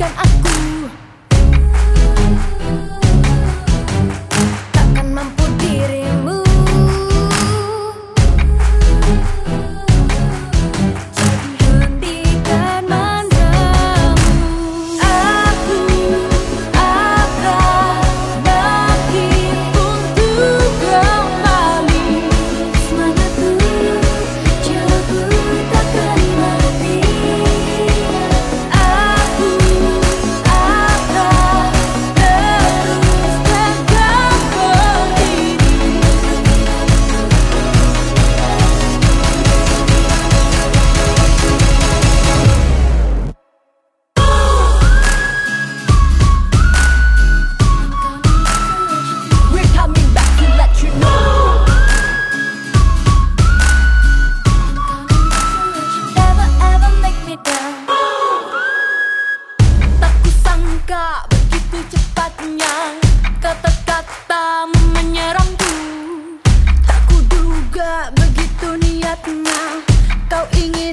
Bukan aku Kata-kata menyerangku. Tak kuduga begitu niatnya. Kau ingin